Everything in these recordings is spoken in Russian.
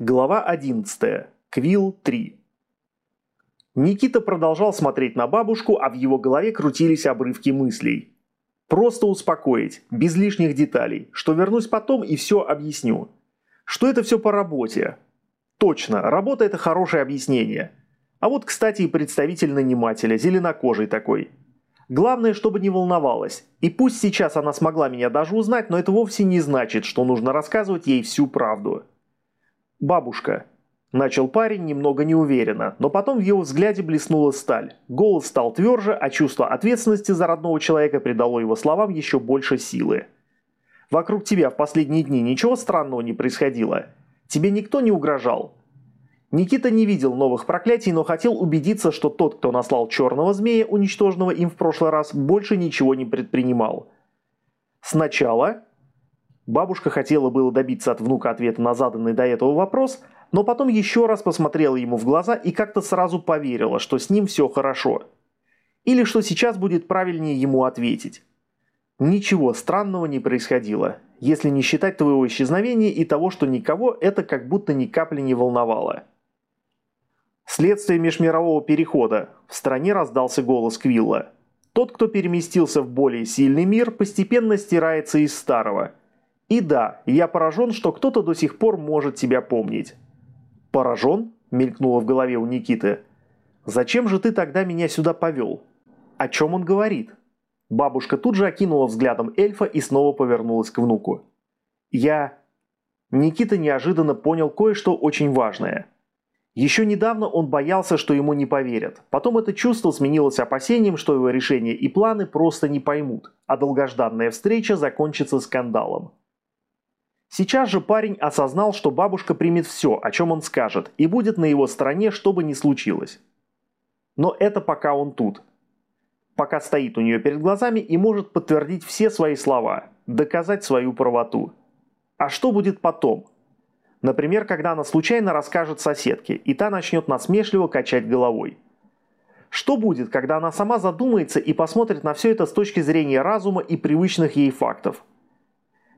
Глава 11. Квилл 3. Никита продолжал смотреть на бабушку, а в его голове крутились обрывки мыслей. Просто успокоить, без лишних деталей, что вернусь потом и все объясню. Что это все по работе. Точно, работа это хорошее объяснение. А вот, кстати, и представитель нанимателя, зеленокожий такой. Главное, чтобы не волновалась. И пусть сейчас она смогла меня даже узнать, но это вовсе не значит, что нужно рассказывать ей всю правду. «Бабушка». Начал парень немного неуверенно, но потом в его взгляде блеснула сталь. Голос стал тверже, а чувство ответственности за родного человека придало его словам еще больше силы. «Вокруг тебя в последние дни ничего странного не происходило? Тебе никто не угрожал?» Никита не видел новых проклятий, но хотел убедиться, что тот, кто наслал черного змея, уничтоженного им в прошлый раз, больше ничего не предпринимал. Сначала Бабушка хотела было добиться от внука ответа на заданный до этого вопрос, но потом еще раз посмотрела ему в глаза и как-то сразу поверила, что с ним все хорошо. Или что сейчас будет правильнее ему ответить. Ничего странного не происходило, если не считать твоего исчезновения и того, что никого это как будто ни капли не волновало. Следствие межмирового перехода. В стране раздался голос Квилла. Тот, кто переместился в более сильный мир, постепенно стирается из старого – и да, я поражен, что кто-то до сих пор может тебя помнить. «Поражен?» – мелькнуло в голове у Никиты. «Зачем же ты тогда меня сюда повел? О чем он говорит?» Бабушка тут же окинула взглядом эльфа и снова повернулась к внуку. «Я...» Никита неожиданно понял кое-что очень важное. Еще недавно он боялся, что ему не поверят. Потом это чувство сменилось опасением, что его решения и планы просто не поймут, а долгожданная встреча закончится скандалом. Сейчас же парень осознал, что бабушка примет все, о чем он скажет, и будет на его стороне, что бы ни случилось. Но это пока он тут. Пока стоит у нее перед глазами и может подтвердить все свои слова, доказать свою правоту. А что будет потом? Например, когда она случайно расскажет соседке, и та начнет насмешливо качать головой. Что будет, когда она сама задумается и посмотрит на все это с точки зрения разума и привычных ей фактов?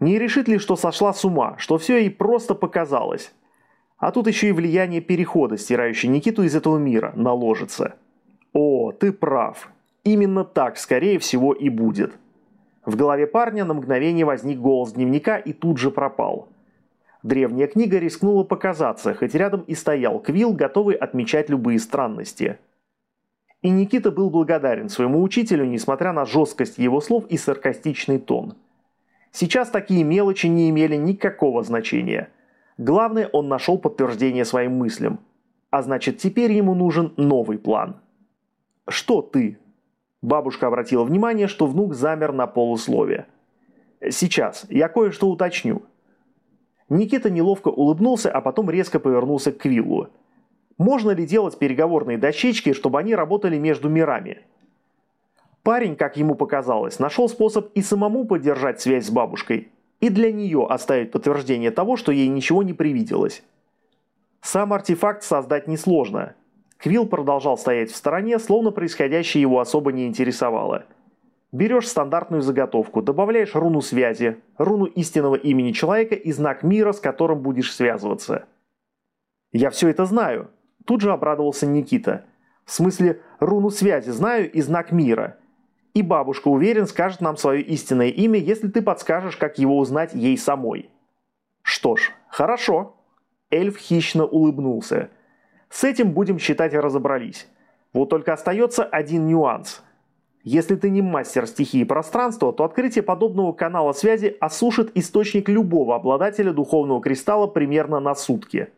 Не решит ли, что сошла с ума, что все ей просто показалось? А тут еще и влияние перехода, стирающий Никиту из этого мира, наложится. О, ты прав. Именно так, скорее всего, и будет. В голове парня на мгновение возник голос дневника и тут же пропал. Древняя книга рискнула показаться, хоть рядом и стоял Квилл, готовый отмечать любые странности. И Никита был благодарен своему учителю, несмотря на жесткость его слов и саркастичный тон – Сейчас такие мелочи не имели никакого значения. Главное, он нашел подтверждение своим мыслям. А значит, теперь ему нужен новый план. «Что ты?» Бабушка обратила внимание, что внук замер на полусловие. «Сейчас, я кое-что уточню». Никита неловко улыбнулся, а потом резко повернулся к Квиллу. «Можно ли делать переговорные дощечки, чтобы они работали между мирами?» Парень, как ему показалось, нашел способ и самому поддержать связь с бабушкой, и для нее оставить подтверждение того, что ей ничего не привиделось. Сам артефакт создать несложно. Квилл продолжал стоять в стороне, словно происходящее его особо не интересовало. Берешь стандартную заготовку, добавляешь руну связи, руну истинного имени человека и знак мира, с которым будешь связываться. «Я все это знаю», – тут же обрадовался Никита. «В смысле, руну связи знаю и знак мира». И бабушка, уверен, скажет нам свое истинное имя, если ты подскажешь, как его узнать ей самой. Что ж, хорошо. Эльф хищно улыбнулся. С этим будем считать разобрались. Вот только остается один нюанс. Если ты не мастер стихии пространства, то открытие подобного канала связи осушит источник любого обладателя духовного кристалла примерно на сутки.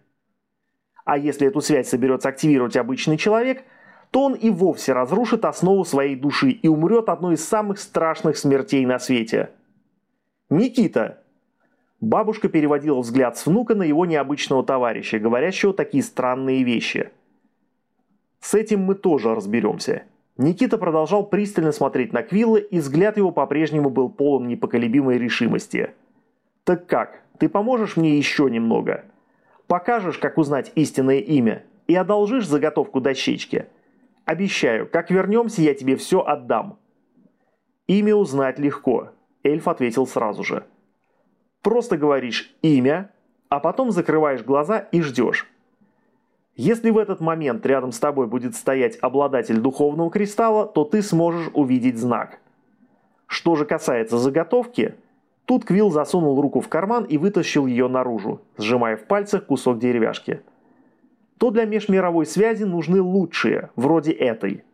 А если эту связь соберется активировать обычный человек – то он и вовсе разрушит основу своей души и умрет одной из самых страшных смертей на свете. «Никита!» Бабушка переводила взгляд с внука на его необычного товарища, говорящего такие странные вещи. «С этим мы тоже разберемся». Никита продолжал пристально смотреть на Квилла, и взгляд его по-прежнему был полон непоколебимой решимости. «Так как, ты поможешь мне еще немного? Покажешь, как узнать истинное имя, и одолжишь заготовку дощечки?» Обещаю, как вернемся, я тебе все отдам». «Имя узнать легко», – эльф ответил сразу же. «Просто говоришь «имя», А потом закрываешь глаза и ждешь. Если в этот момент рядом с тобой будет стоять обладатель духовного кристалла, то ты сможешь увидеть знак. Что же касается заготовки, тут Квилл засунул руку в карман и вытащил ее наружу, сжимая в пальцах кусок деревяшки. То для межмировой связи нужны лучшие, вроде этой.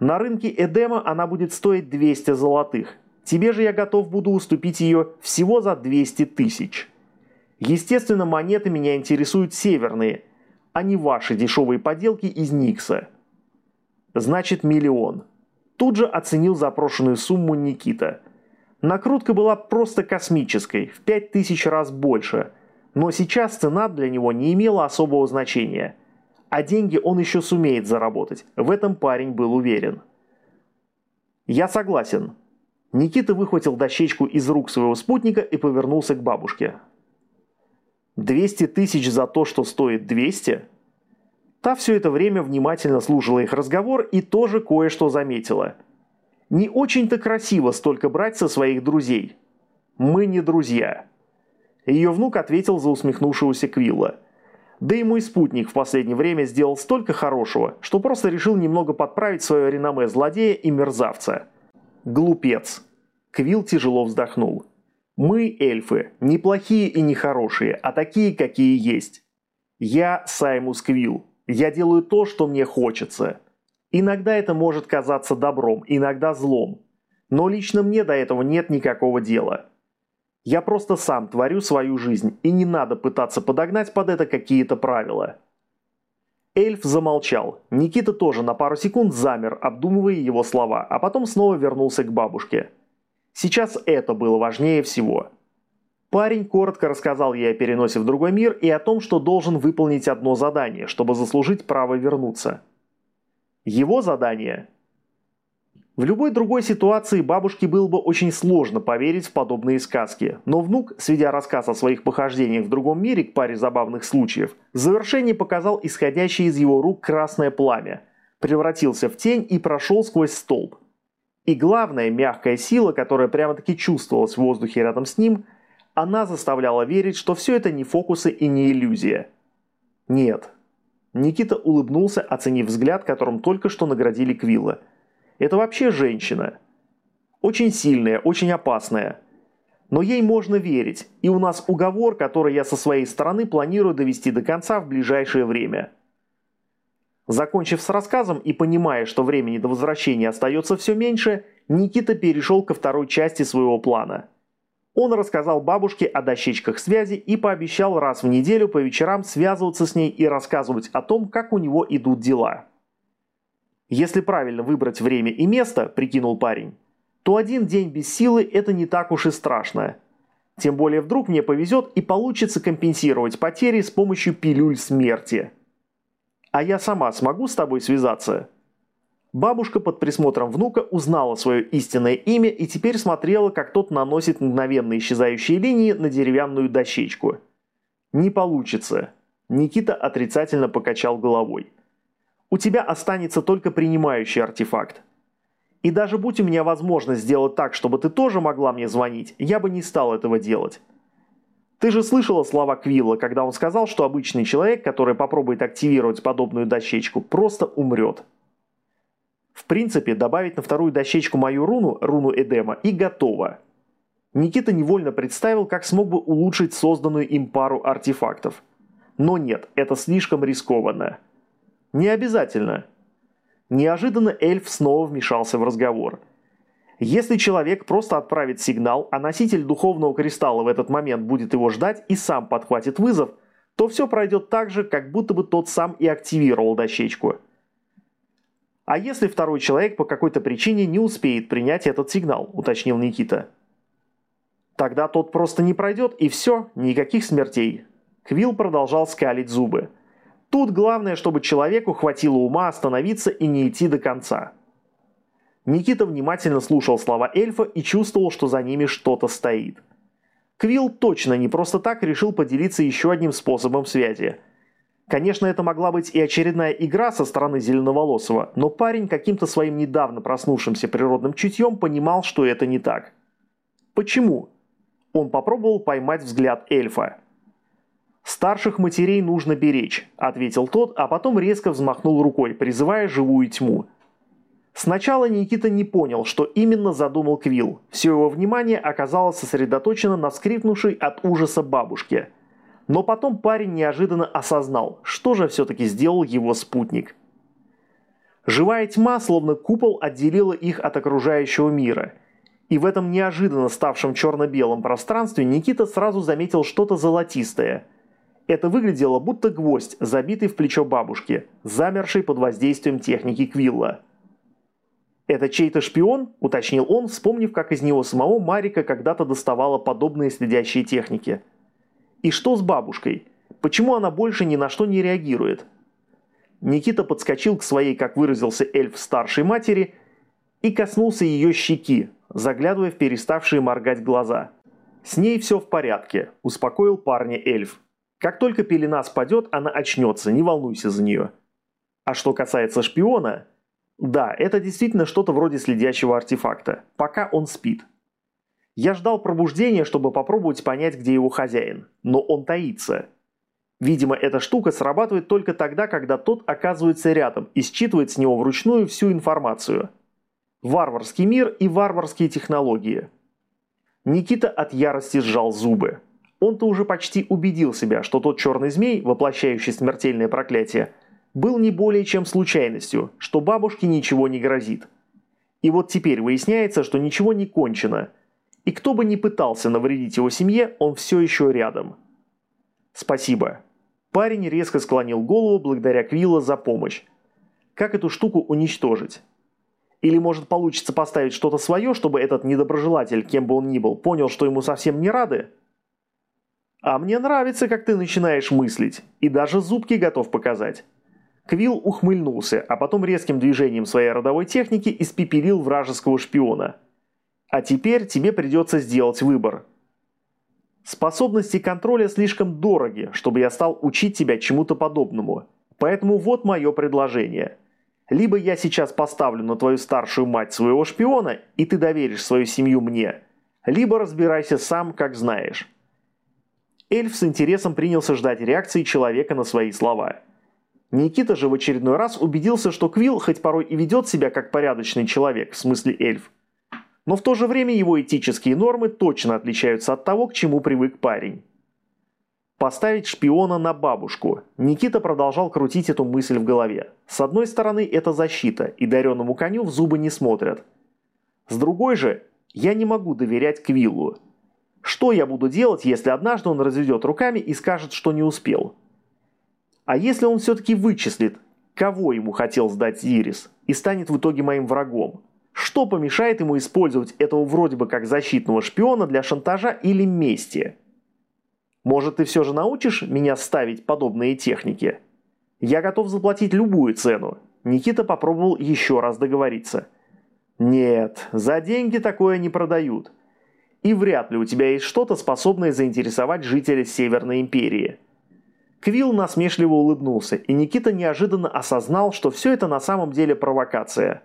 На рынке Эдема она будет стоить 200 золотых. Тебе же я готов буду уступить ее всего за 200 тысяч. Естественно, монеты меня интересуют северные – а не ваши дешевые поделки из Никса. Значит миллион. Тут же оценил запрошенную сумму Никита. Накрутка была просто космической, в 5000 раз больше. Но сейчас цена для него не имела особого значения. А деньги он еще сумеет заработать, в этом парень был уверен. «Я согласен». Никита выхватил дощечку из рук своего спутника и повернулся к бабушке. 200 тысяч за то, что стоит 200? Та все это время внимательно слушала их разговор и тоже кое-что заметила. Не очень-то красиво столько брать со своих друзей. Мы не друзья. Ее внук ответил за усмехнувшегося Квилла. Да и мой спутник в последнее время сделал столько хорошего, что просто решил немного подправить свое реноме злодея и мерзавца. Глупец. Квилл тяжело вздохнул. Мы, эльфы, не плохие и не хорошие, а такие, какие есть. Я Саймус Квилл. Я делаю то, что мне хочется. Иногда это может казаться добром, иногда злом. Но лично мне до этого нет никакого дела. Я просто сам творю свою жизнь, и не надо пытаться подогнать под это какие-то правила. Эльф замолчал. Никита тоже на пару секунд замер, обдумывая его слова, а потом снова вернулся к бабушке. Сейчас это было важнее всего. Парень коротко рассказал ей о переносе в другой мир и о том, что должен выполнить одно задание, чтобы заслужить право вернуться. Его задание? В любой другой ситуации бабушке было бы очень сложно поверить в подобные сказки, но внук, сведя рассказ о своих похождениях в другом мире к паре забавных случаев, в завершении показал исходящее из его рук красное пламя, превратился в тень и прошел сквозь столб, и главная мягкая сила, которая прямо-таки чувствовалась в воздухе рядом с ним, она заставляла верить, что все это не фокусы и не иллюзия. Нет. Никита улыбнулся, оценив взгляд, которым только что наградили Квилла. Это вообще женщина. Очень сильная, очень опасная. Но ей можно верить, и у нас уговор, который я со своей стороны планирую довести до конца в ближайшее время – Закончив с рассказом и понимая, что времени до возвращения остается все меньше, Никита перешел ко второй части своего плана. Он рассказал бабушке о дощечках связи и пообещал раз в неделю по вечерам связываться с ней и рассказывать о том, как у него идут дела. «Если правильно выбрать время и место», – прикинул парень, – то один день без силы – это не так уж и страшно. Тем более вдруг мне повезет и получится компенсировать потери с помощью пилюль смерти. А я сама смогу с тобой связаться?» Бабушка под присмотром внука узнала свое истинное имя и теперь смотрела, как тот наносит мгновенно исчезающие линии на деревянную дощечку. «Не получится». Никита отрицательно покачал головой. «У тебя останется только принимающий артефакт. И даже будь у меня возможность сделать так, чтобы ты тоже могла мне звонить, я бы не стал этого делать. Ты же слышала слова Квилла, когда он сказал, что обычный человек, который попробует активировать подобную дощечку, просто умрет. В принципе, добавить на вторую дощечку мою руну, руну Эдема, и готово. Никита невольно представил, как смог бы улучшить созданную им пару артефактов. Но нет, это слишком рискованно. Не обязательно. Неожиданно эльф снова вмешался в разговор – если человек просто отправит сигнал, а носитель духовного кристалла в этот момент будет его ждать и сам подхватит вызов, то все пройдет так же, как будто бы тот сам и активировал дощечку. А если второй человек по какой-то причине не успеет принять этот сигнал, уточнил Никита. Тогда тот просто не пройдет и все, никаких смертей. Квилл продолжал скалить зубы. Тут главное, чтобы человеку хватило ума остановиться и не идти до конца. Никита внимательно слушал слова эльфа и чувствовал, что за ними что-то стоит. Квилл точно не просто так решил поделиться еще одним способом связи. Конечно, это могла быть и очередная игра со стороны Зеленоволосого, но парень каким-то своим недавно проснувшимся природным чутьем понимал, что это не так. Почему? Он попробовал поймать взгляд эльфа. «Старших матерей нужно беречь», – ответил тот, а потом резко взмахнул рукой, призывая живую тьму. Сначала Никита не понял, что именно задумал Квилл. Все его внимание оказалось сосредоточено на вскрикнувшей от ужаса бабушке. Но потом парень неожиданно осознал, что же все-таки сделал его спутник. Живая тьма, словно купол, отделила их от окружающего мира. И в этом неожиданно ставшем черно-белом пространстве Никита сразу заметил что-то золотистое. Это выглядело будто гвоздь, забитый в плечо бабушки, замерший под воздействием техники Квилла. «Это чей-то шпион?» – уточнил он, вспомнив, как из него самого Марика когда-то доставала подобные следящие техники. «И что с бабушкой? Почему она больше ни на что не реагирует?» Никита подскочил к своей, как выразился эльф, старшей матери и коснулся ее щеки, заглядывая в переставшие моргать глаза. «С ней все в порядке», – успокоил парня эльф. «Как только пелена спадет, она очнется, не волнуйся за нее». А что касается шпиона – да, это действительно что-то вроде следящего артефакта, пока он спит. Я ждал пробуждения, чтобы попробовать понять, где его хозяин, но он таится. Видимо, эта штука срабатывает только тогда, когда тот оказывается рядом и считывает с него вручную всю информацию. Варварский мир и варварские технологии. Никита от ярости сжал зубы. Он-то уже почти убедил себя, что тот черный змей, воплощающий смертельное проклятие, был не более чем случайностью, что бабушке ничего не грозит. И вот теперь выясняется, что ничего не кончено, и кто бы ни пытался навредить его семье, он все еще рядом. Спасибо. Парень резко склонил голову благодаря Квилла за помощь. Как эту штуку уничтожить? Или может получится поставить что-то свое, чтобы этот недоброжелатель, кем бы он ни был, понял, что ему совсем не рады? А мне нравится, как ты начинаешь мыслить, и даже зубки готов показать. Квилл ухмыльнулся, а потом резким движением своей родовой техники испепелил вражеского шпиона. А теперь тебе придется сделать выбор. Способности контроля слишком дороги, чтобы я стал учить тебя чему-то подобному. Поэтому вот мое предложение. Либо я сейчас поставлю на твою старшую мать своего шпиона, и ты доверишь свою семью мне, либо разбирайся сам, как знаешь. Эльф с интересом принялся ждать реакции человека на свои слова. Никита же в очередной раз убедился, что Квилл хоть порой и ведет себя как порядочный человек, в смысле эльф, но в то же время его этические нормы точно отличаются от того, к чему привык парень. Поставить шпиона на бабушку. Никита продолжал крутить эту мысль в голове. С одной стороны, это защита, и дареному коню в зубы не смотрят. С другой же, я не могу доверять Квиллу. Что я буду делать, если однажды он разведет руками и скажет, что не успел? А если он все-таки вычислит, кого ему хотел сдать Ирис, и станет в итоге моим врагом? Что помешает ему использовать этого вроде бы как защитного шпиона для шантажа или мести? Может, ты все же научишь меня ставить подобные техники? Я готов заплатить любую цену. Никита попробовал еще раз договориться. Нет, за деньги такое не продают. И вряд ли у тебя есть что-то, способное заинтересовать жителя Северной Империи. Квилл насмешливо улыбнулся, и Никита неожиданно осознал, что все это на самом деле провокация.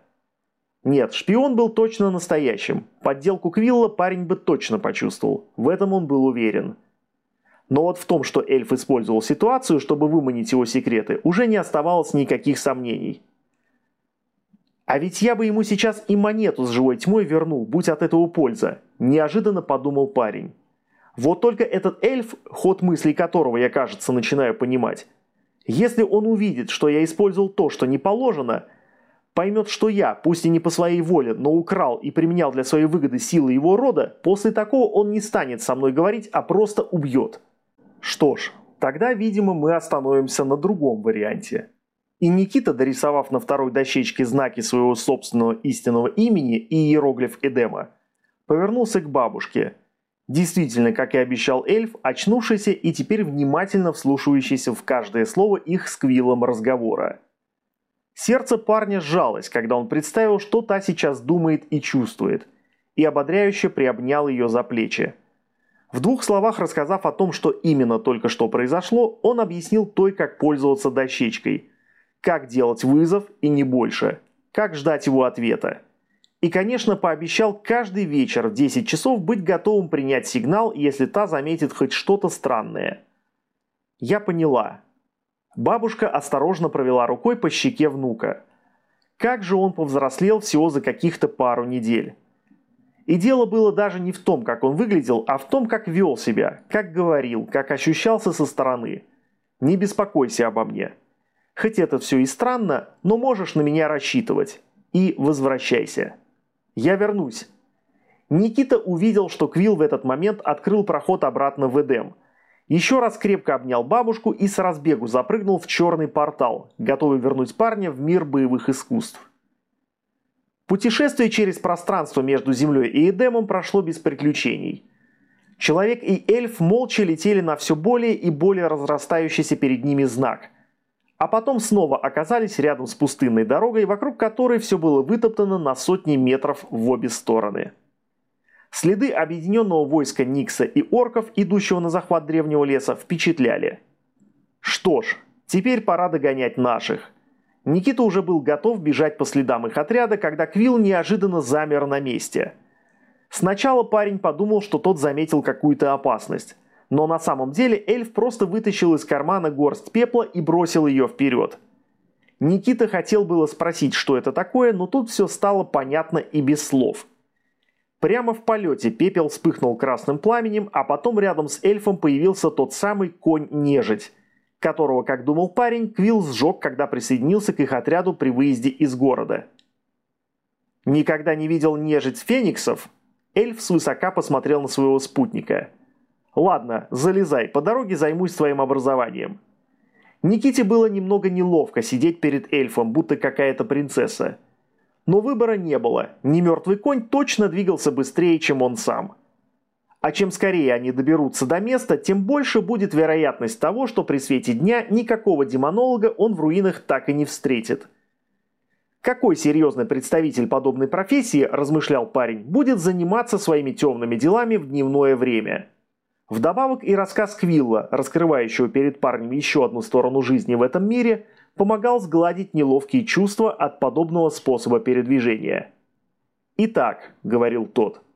Нет, шпион был точно настоящим. Подделку Квилла парень бы точно почувствовал. В этом он был уверен. Но вот в том, что эльф использовал ситуацию, чтобы выманить его секреты, уже не оставалось никаких сомнений. А ведь я бы ему сейчас и монету с живой тьмой вернул, будь от этого польза, неожиданно подумал парень. Вот только этот эльф, ход мыслей которого я, кажется, начинаю понимать, если он увидит, что я использовал то, что не положено, поймет, что я, пусть и не по своей воле, но украл и применял для своей выгоды силы его рода, после такого он не станет со мной говорить, а просто убьет. Что ж, тогда, видимо, мы остановимся на другом варианте. И Никита, дорисовав на второй дощечке знаки своего собственного истинного имени и иероглиф Эдема, повернулся к бабушке – Действительно, как и обещал эльф, очнувшийся и теперь внимательно вслушивающийся в каждое слово их с Квиллом разговора. Сердце парня сжалось, когда он представил, что та сейчас думает и чувствует, и ободряюще приобнял ее за плечи. В двух словах рассказав о том, что именно только что произошло, он объяснил той, как пользоваться дощечкой, как делать вызов и не больше, как ждать его ответа. И, конечно, пообещал каждый вечер в 10 часов быть готовым принять сигнал, если та заметит хоть что-то странное. Я поняла. Бабушка осторожно провела рукой по щеке внука. Как же он повзрослел всего за каких-то пару недель. И дело было даже не в том, как он выглядел, а в том, как вел себя, как говорил, как ощущался со стороны. Не беспокойся обо мне. Хоть это все и странно, но можешь на меня рассчитывать. И возвращайся. Я вернусь. Никита увидел, что Квилл в этот момент открыл проход обратно в Эдем. Еще раз крепко обнял бабушку и с разбегу запрыгнул в черный портал, готовый вернуть парня в мир боевых искусств. Путешествие через пространство между Землей и Эдемом прошло без приключений. Человек и эльф молча летели на все более и более разрастающийся перед ними знак. А потом снова оказались рядом с пустынной дорогой, вокруг которой все было вытоптано на сотни метров в обе стороны. Следы объединенного войска Никса и орков, идущего на захват древнего леса, впечатляли. Что ж, теперь пора догонять наших. Никита уже был готов бежать по следам их отряда, когда Квилл неожиданно замер на месте. Сначала парень подумал, что тот заметил какую-то опасность. Но на самом деле эльф просто вытащил из кармана горсть пепла и бросил ее вперед. Никита хотел было спросить, что это такое, но тут все стало понятно и без слов. Прямо в полете пепел вспыхнул красным пламенем, а потом рядом с эльфом появился тот самый конь-нежить – которого, как думал парень, Квилл сжег, когда присоединился к их отряду при выезде из города. Никогда не видел нежить фениксов? Эльф свысока посмотрел на своего спутника. «Ладно, залезай, по дороге займусь твоим образованием». Никите было немного неловко сидеть перед эльфом, будто какая-то принцесса. Но выбора не было, немертвый конь точно двигался быстрее, чем он сам. А чем скорее они доберутся до места, тем больше будет вероятность того, что при свете дня никакого демонолога он в руинах так и не встретит. Какой серьезный представитель подобной профессии, размышлял парень, будет заниматься своими темными делами в дневное время? Вдобавок и рассказ Квилла, раскрывающего перед парнем еще одну сторону жизни в этом мире, помогал сгладить неловкие чувства от подобного способа передвижения. «Итак», — говорил тот, —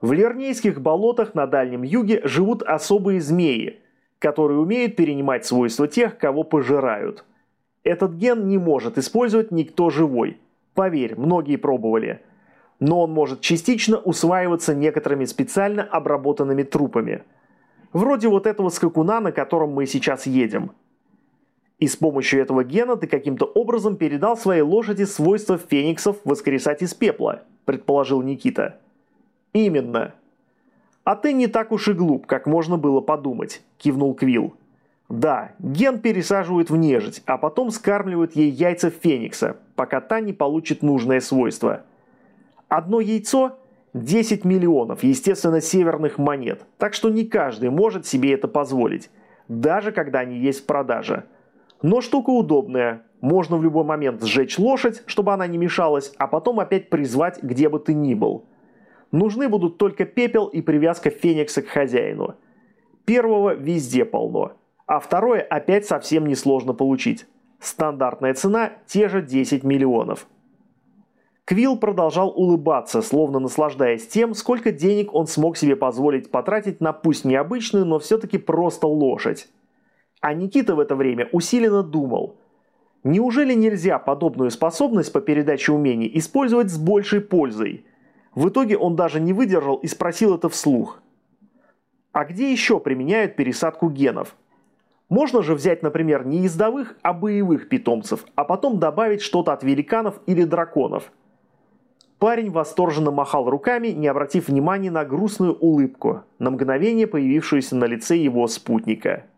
в лернейских болотах на Дальнем Юге живут особые змеи, которые умеют перенимать свойства тех, кого пожирают. Этот ген не может использовать никто живой. Поверь, многие пробовали. Но он может частично усваиваться некоторыми специально обработанными трупами. Вроде вот этого скакуна, на котором мы сейчас едем. И с помощью этого гена ты каким-то образом передал своей лошади свойства фениксов воскресать из пепла, предположил Никита. «Именно». «А ты не так уж и глуп, как можно было подумать», – кивнул Квилл. «Да, ген пересаживают в нежить, а потом скармливают ей яйца феникса, пока та не получит нужное свойство. Одно яйцо – 10 миллионов, естественно, северных монет, так что не каждый может себе это позволить, даже когда они есть в продаже. Но штука удобная, можно в любой момент сжечь лошадь, чтобы она не мешалась, а потом опять призвать, где бы ты ни был. Нужны будут только пепел и привязка феникса к хозяину. Первого везде полно, а второе опять совсем несложно получить. Стандартная цена – те же 10 миллионов. Квилл продолжал улыбаться, словно наслаждаясь тем, сколько денег он смог себе позволить потратить на пусть необычную, но все-таки просто лошадь. А Никита в это время усиленно думал. Неужели нельзя подобную способность по передаче умений использовать с большей пользой – в итоге он даже не выдержал и спросил это вслух. А где еще применяют пересадку генов? Можно же взять, например, не ездовых, а боевых питомцев, а потом добавить что-то от великанов или драконов. Парень восторженно махал руками, не обратив внимания на грустную улыбку, на мгновение появившуюся на лице его спутника –